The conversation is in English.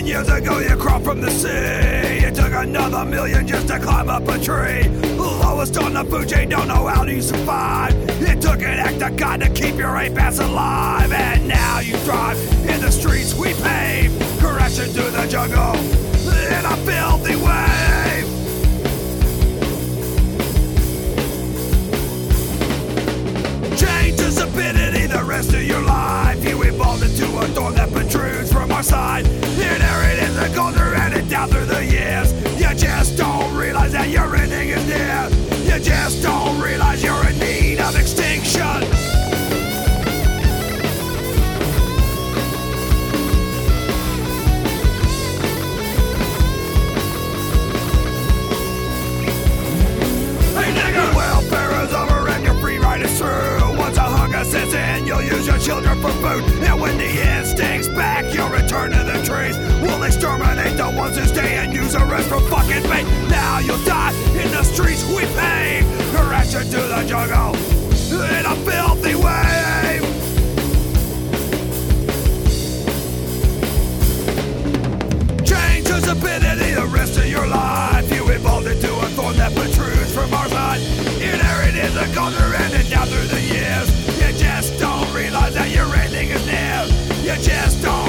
million years ago you crawled from the sea. It took another million just to climb up a tree. Lowest on the food chain, don't know how you survive. It took an act of God to keep your ape ass alive. And now you thrive in the streets we pave, crashing through the jungle in a filthy wave. Chained to stupidity the rest of your life. You evolved into a thorn that protrudes from our side. Realize that your ending is near. You just don't realize you're in need of extinction. Over and in, you'll use your children for food. And when the instinct's back, you'll return to the trees. We'll exterminate the ones who stay and use the rest for fucking bait. Now through the years. You just don't realize that your ending is near. You just don't.